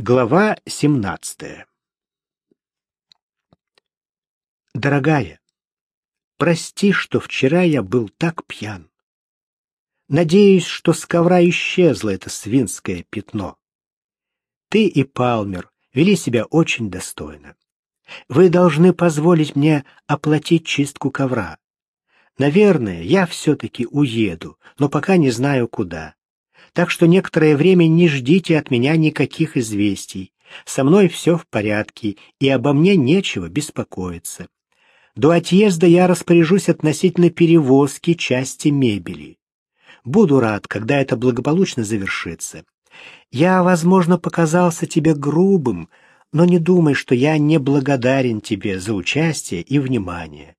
Глава 17 Дорогая, прости, что вчера я был так пьян. Надеюсь, что с ковра исчезло это свинское пятно. Ты и Палмер вели себя очень достойно. Вы должны позволить мне оплатить чистку ковра. Наверное, я все-таки уеду, но пока не знаю куда так что некоторое время не ждите от меня никаких известий. Со мной все в порядке, и обо мне нечего беспокоиться. До отъезда я распоряжусь относительно перевозки части мебели. Буду рад, когда это благополучно завершится. Я, возможно, показался тебе грубым, но не думай, что я не благодарен тебе за участие и внимание.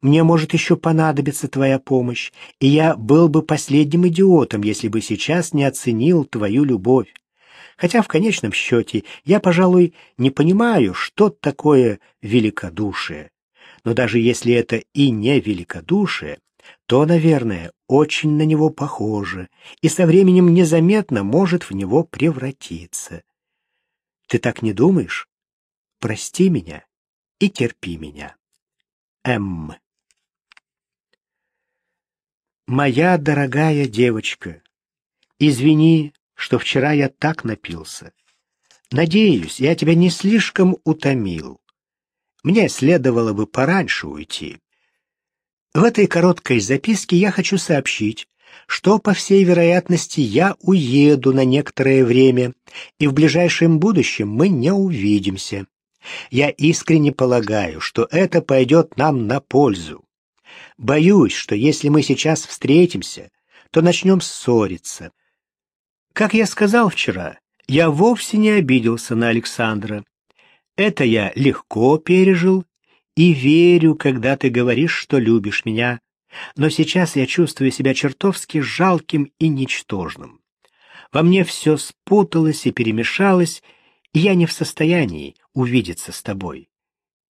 Мне может еще понадобиться твоя помощь, и я был бы последним идиотом, если бы сейчас не оценил твою любовь. Хотя в конечном счете я, пожалуй, не понимаю, что такое великодушие. Но даже если это и не великодушие, то, наверное, очень на него похоже и со временем незаметно может в него превратиться. Ты так не думаешь? Прости меня и терпи меня. М. Моя дорогая девочка, извини, что вчера я так напился. Надеюсь, я тебя не слишком утомил. Мне следовало бы пораньше уйти. В этой короткой записке я хочу сообщить, что, по всей вероятности, я уеду на некоторое время, и в ближайшем будущем мы не увидимся. Я искренне полагаю, что это пойдет нам на пользу. Боюсь, что если мы сейчас встретимся, то начнем ссориться. Как я сказал вчера, я вовсе не обиделся на Александра. Это я легко пережил и верю, когда ты говоришь, что любишь меня. Но сейчас я чувствую себя чертовски жалким и ничтожным. Во мне все спуталось и перемешалось, и я не в состоянии увидеться с тобой.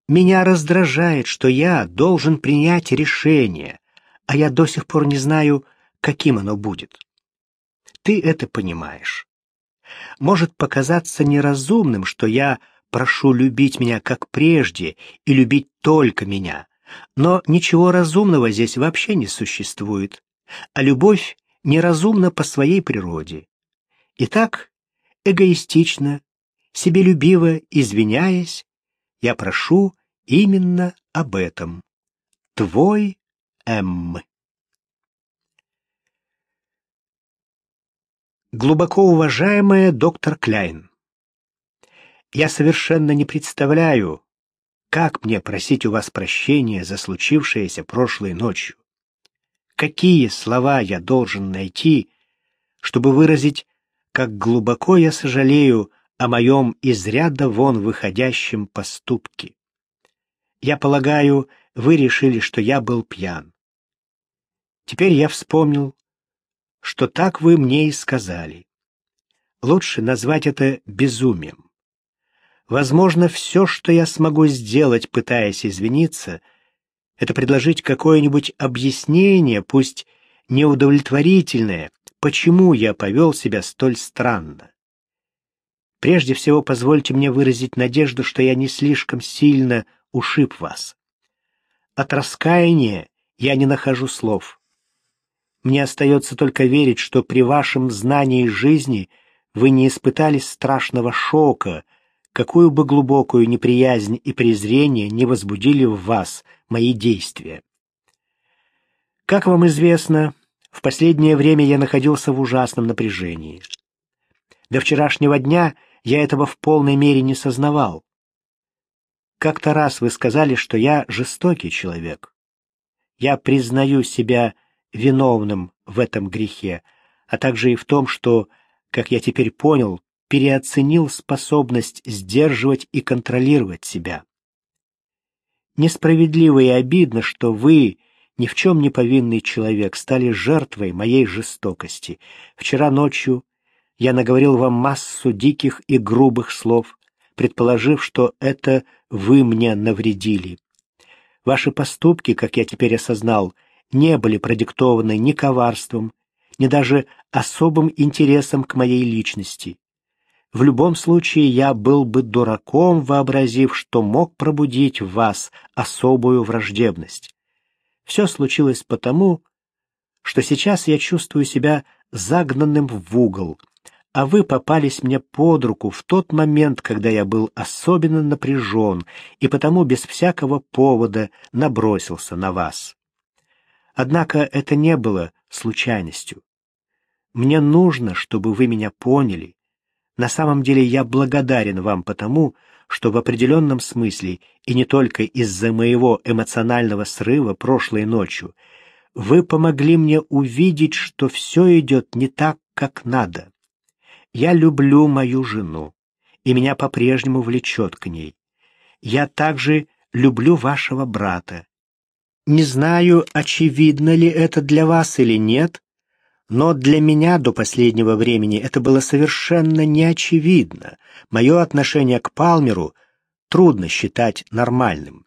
Меня раздражает, что я должен принять решение, а я до сих пор не знаю, каким оно будет. Ты это понимаешь. Может показаться неразумным, что я прошу любить меня как прежде и любить только меня, но ничего разумного здесь вообще не существует, а любовь неразумна по своей природе. Итак, эгоистично, себелюбиво извиняясь, я прошу именно об этом. Твой М. Глубоко уважаемая доктор Кляйн, я совершенно не представляю, как мне просить у вас прощения за случившееся прошлой ночью. Какие слова я должен найти, чтобы выразить, как глубоко я сожалею о моем из ряда вон выходящем поступке. Я полагаю, вы решили, что я был пьян. Теперь я вспомнил, что так вы мне и сказали. Лучше назвать это безумием. Возможно, все, что я смогу сделать, пытаясь извиниться, это предложить какое-нибудь объяснение, пусть неудовлетворительное, почему я повел себя столь странно. Прежде всего, позвольте мне выразить надежду, что я не слишком сильно ушиб вас. От раскаяния я не нахожу слов. Мне остается только верить, что при вашем знании жизни вы не испытали страшного шока, какую бы глубокую неприязнь и презрение не возбудили в вас мои действия. Как вам известно, в последнее время я находился в ужасном напряжении. До вчерашнего дня я этого в полной мере не сознавал. Как-то раз вы сказали, что я жестокий человек. Я признаю себя виновным в этом грехе, а также и в том, что, как я теперь понял, переоценил способность сдерживать и контролировать себя. Несправедливо и обидно, что вы, ни в чем не повинный человек, стали жертвой моей жестокости. Вчера ночью я наговорил вам массу диких и грубых слов, предположив, что это вы мне навредили. Ваши поступки, как я теперь осознал, не были продиктованы ни коварством, ни даже особым интересом к моей личности. В любом случае я был бы дураком, вообразив, что мог пробудить в вас особую враждебность. Все случилось потому, что сейчас я чувствую себя загнанным в угол, а вы попались мне под руку в тот момент, когда я был особенно напряжен и потому без всякого повода набросился на вас. Однако это не было случайностью. Мне нужно, чтобы вы меня поняли. На самом деле я благодарен вам потому, что в определенном смысле, и не только из-за моего эмоционального срыва прошлой ночью, вы помогли мне увидеть, что все идет не так, как надо. Я люблю мою жену, и меня по-прежнему влечет к ней. Я также люблю вашего брата. Не знаю, очевидно ли это для вас или нет, но для меня до последнего времени это было совершенно неочевидно. Мое отношение к Палмеру трудно считать нормальным.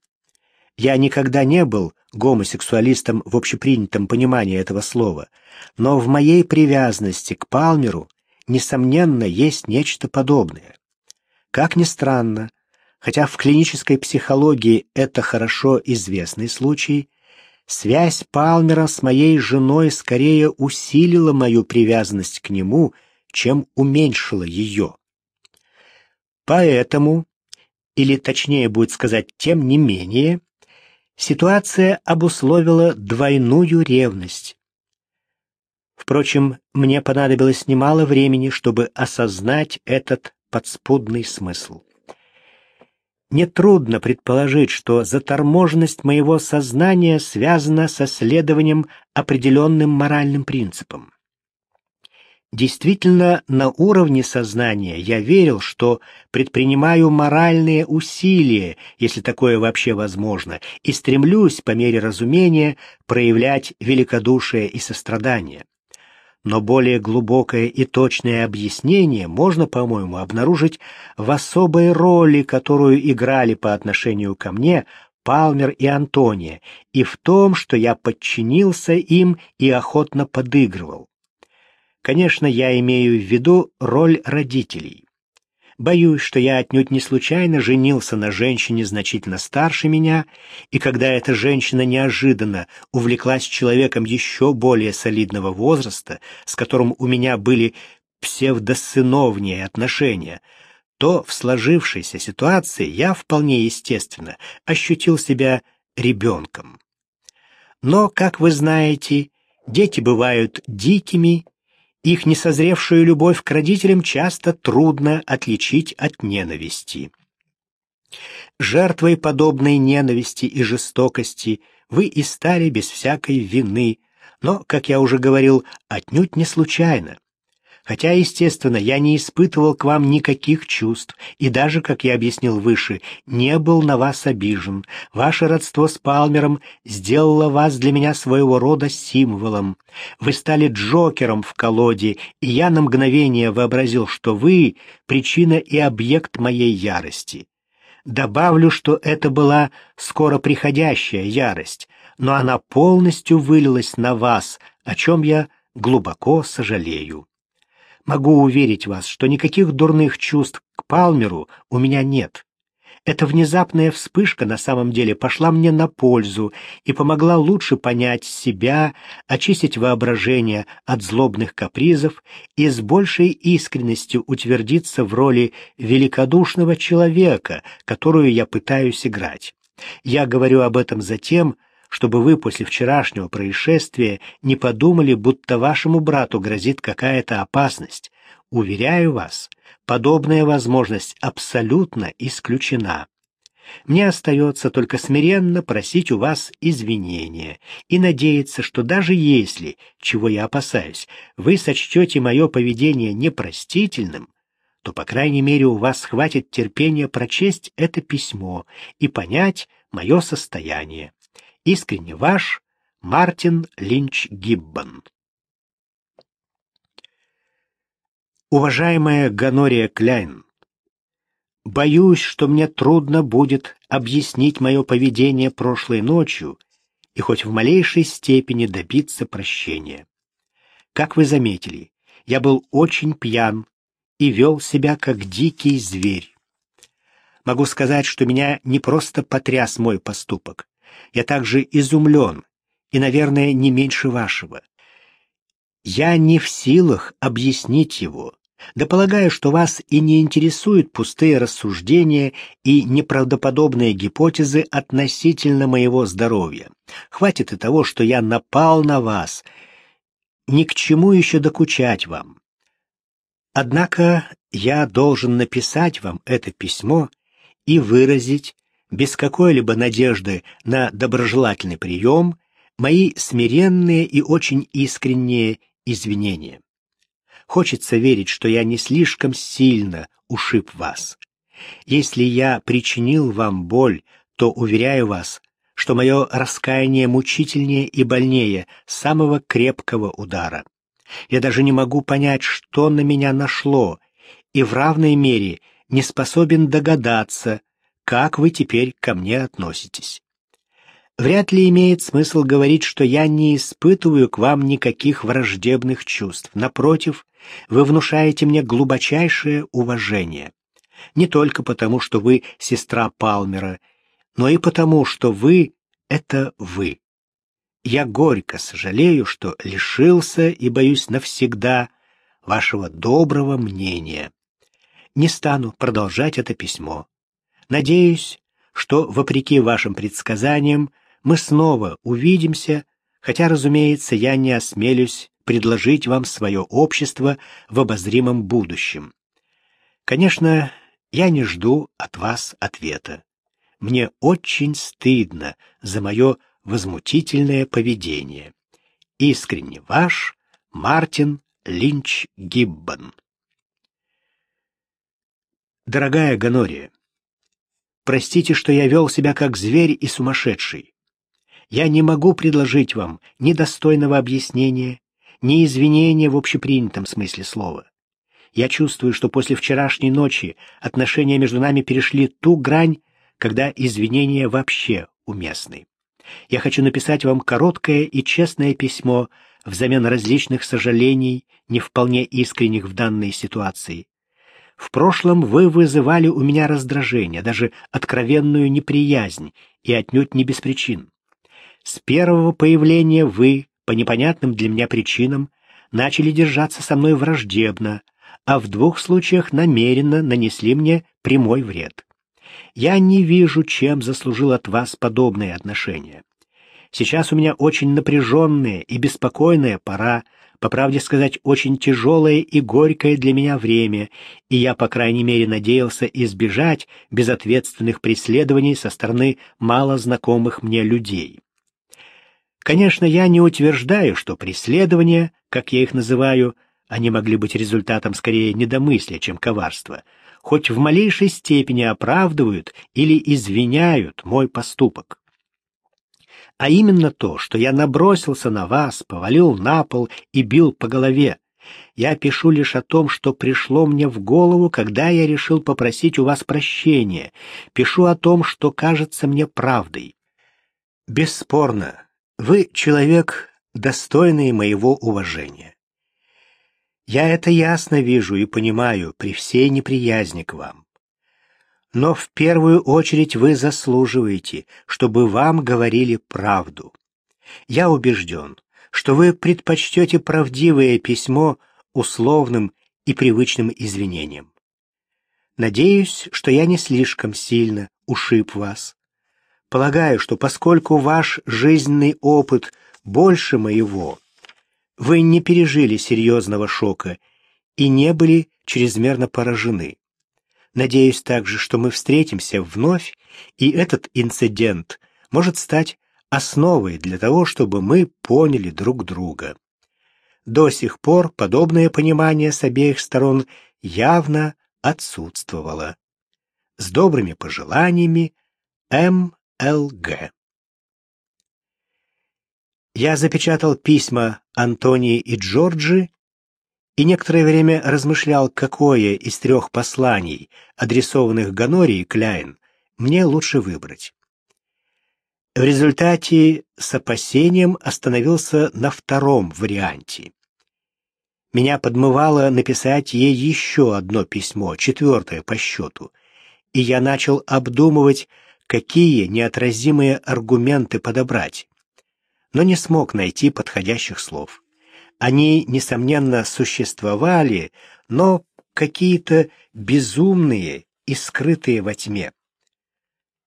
Я никогда не был гомосексуалистом в общепринятом понимании этого слова, но в моей привязанности к Палмеру несомненно, есть нечто подобное. Как ни странно, хотя в клинической психологии это хорошо известный случай, связь Палмера с моей женой скорее усилила мою привязанность к нему, чем уменьшила ее. Поэтому, или точнее будет сказать, тем не менее, ситуация обусловила двойную ревность, Впрочем, мне понадобилось немало времени, чтобы осознать этот подспудный смысл. Нетрудно предположить, что заторможенность моего сознания связана со следованием определенным моральным принципам. Действительно, на уровне сознания я верил, что предпринимаю моральные усилия, если такое вообще возможно, и стремлюсь, по мере разумения, проявлять великодушие и сострадание но более глубокое и точное объяснение можно, по-моему, обнаружить в особой роли, которую играли по отношению ко мне Палмер и Антония, и в том, что я подчинился им и охотно подыгрывал. Конечно, я имею в виду роль родителей. Боюсь, что я отнюдь не случайно женился на женщине значительно старше меня, и когда эта женщина неожиданно увлеклась человеком еще более солидного возраста, с которым у меня были псевдосыновние отношения, то в сложившейся ситуации я вполне естественно ощутил себя ребенком. Но, как вы знаете, дети бывают дикими их несозревшую любовь к родителям часто трудно отличить от ненависти. Жертвой подобной ненависти и жестокости вы и стали без всякой вины, но, как я уже говорил, отнюдь не случайно. Хотя, естественно, я не испытывал к вам никаких чувств и даже, как я объяснил выше, не был на вас обижен. Ваше родство с Палмером сделало вас для меня своего рода символом. Вы стали Джокером в колоде, и я на мгновение вообразил, что вы — причина и объект моей ярости. Добавлю, что это была скоро приходящая ярость, но она полностью вылилась на вас, о чем я глубоко сожалею. Могу уверить вас, что никаких дурных чувств к Палмеру у меня нет. Эта внезапная вспышка на самом деле пошла мне на пользу и помогла лучше понять себя, очистить воображение от злобных капризов и с большей искренностью утвердиться в роли великодушного человека, которую я пытаюсь играть. Я говорю об этом затем, чтобы вы после вчерашнего происшествия не подумали, будто вашему брату грозит какая-то опасность. Уверяю вас, подобная возможность абсолютно исключена. Мне остается только смиренно просить у вас извинения и надеяться, что даже если, чего я опасаюсь, вы сочтете мое поведение непростительным, то, по крайней мере, у вас хватит терпения прочесть это письмо и понять мое состояние. Искренне ваш Мартин Линч Гиббон. Уважаемая Ганория Кляйн, боюсь, что мне трудно будет объяснить мое поведение прошлой ночью и хоть в малейшей степени добиться прощения. Как вы заметили, я был очень пьян и вел себя как дикий зверь. Могу сказать, что меня не просто потряс мой поступок. Я также изумлен, и, наверное, не меньше вашего. Я не в силах объяснить его, да полагаю, что вас и не интересуют пустые рассуждения и неправдоподобные гипотезы относительно моего здоровья. Хватит и того, что я напал на вас. Ни к чему еще докучать вам. Однако я должен написать вам это письмо и выразить, без какой-либо надежды на доброжелательный прием, мои смиренные и очень искренние извинения. Хочется верить, что я не слишком сильно ушиб вас. Если я причинил вам боль, то уверяю вас, что мое раскаяние мучительнее и больнее самого крепкого удара. Я даже не могу понять, что на меня нашло, и в равной мере не способен догадаться, как вы теперь ко мне относитесь. Вряд ли имеет смысл говорить, что я не испытываю к вам никаких враждебных чувств. Напротив, вы внушаете мне глубочайшее уважение. Не только потому, что вы сестра Палмера, но и потому, что вы — это вы. Я горько сожалею, что лишился и боюсь навсегда вашего доброго мнения. Не стану продолжать это письмо. Надеюсь, что, вопреки вашим предсказаниям, мы снова увидимся, хотя, разумеется, я не осмелюсь предложить вам свое общество в обозримом будущем. Конечно, я не жду от вас ответа. Мне очень стыдно за мое возмутительное поведение. Искренне ваш Мартин Линч Гиббон. Дорогая Ганория, простите, что я вел себя как зверь и сумасшедший. Я не могу предложить вам ни достойного объяснения, ни извинения в общепринятом смысле слова. Я чувствую, что после вчерашней ночи отношения между нами перешли ту грань, когда извинения вообще уместны. Я хочу написать вам короткое и честное письмо взамен различных сожалений, не вполне искренних в данной ситуации. В прошлом вы вызывали у меня раздражение, даже откровенную неприязнь, и отнюдь не без причин. С первого появления вы, по непонятным для меня причинам, начали держаться со мной враждебно, а в двух случаях намеренно нанесли мне прямой вред. Я не вижу, чем заслужил от вас подобные отношения. Сейчас у меня очень напряженная и беспокойная пора, по правде сказать, очень тяжелое и горькое для меня время, и я, по крайней мере, надеялся избежать безответственных преследований со стороны мало знакомых мне людей. Конечно, я не утверждаю, что преследования, как я их называю, они могли быть результатом скорее недомыслия, чем коварства, хоть в малейшей степени оправдывают или извиняют мой поступок. А именно то, что я набросился на вас, повалил на пол и бил по голове. Я пишу лишь о том, что пришло мне в голову, когда я решил попросить у вас прощения. Пишу о том, что кажется мне правдой. Бесспорно, вы человек, достойный моего уважения. Я это ясно вижу и понимаю при всей неприязни к вам. Но в первую очередь вы заслуживаете, чтобы вам говорили правду. Я убежден, что вы предпочтете правдивое письмо условным и привычным извинениям. Надеюсь, что я не слишком сильно ушиб вас. Полагаю, что поскольку ваш жизненный опыт больше моего, вы не пережили серьезного шока и не были чрезмерно поражены. Надеюсь также, что мы встретимся вновь, и этот инцидент может стать основой для того, чтобы мы поняли друг друга. До сих пор подобное понимание с обеих сторон явно отсутствовало. С добрыми пожеланиями, М. Л.Г. Я запечатал письма Антонии и Джорджи и некоторое время размышлял, какое из трех посланий, адресованных Ганории Кляйн, мне лучше выбрать. В результате с опасением остановился на втором варианте. Меня подмывало написать ей еще одно письмо, четвертое по счету, и я начал обдумывать, какие неотразимые аргументы подобрать, но не смог найти подходящих слов. Они, несомненно, существовали, но какие-то безумные и скрытые во тьме.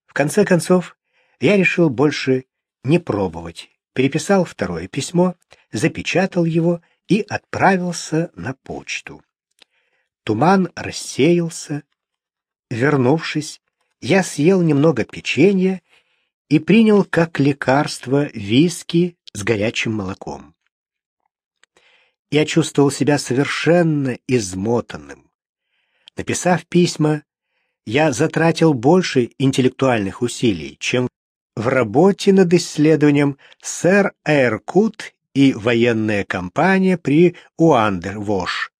В конце концов, я решил больше не пробовать. Переписал второе письмо, запечатал его и отправился на почту. Туман рассеялся. Вернувшись, я съел немного печенья и принял как лекарство виски с горячим молоком. Я чувствовал себя совершенно измотанным. Написав письма, я затратил больше интеллектуальных усилий, чем в работе над исследованием «Сэр Эйркут и военная компания при Уандервош».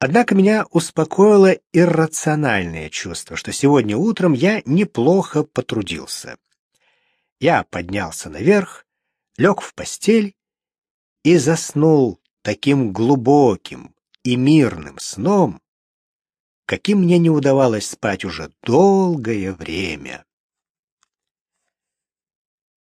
Однако меня успокоило иррациональное чувство, что сегодня утром я неплохо потрудился. Я поднялся наверх, лег в постель и заснул таким глубоким и мирным сном, каким мне не удавалось спать уже долгое время.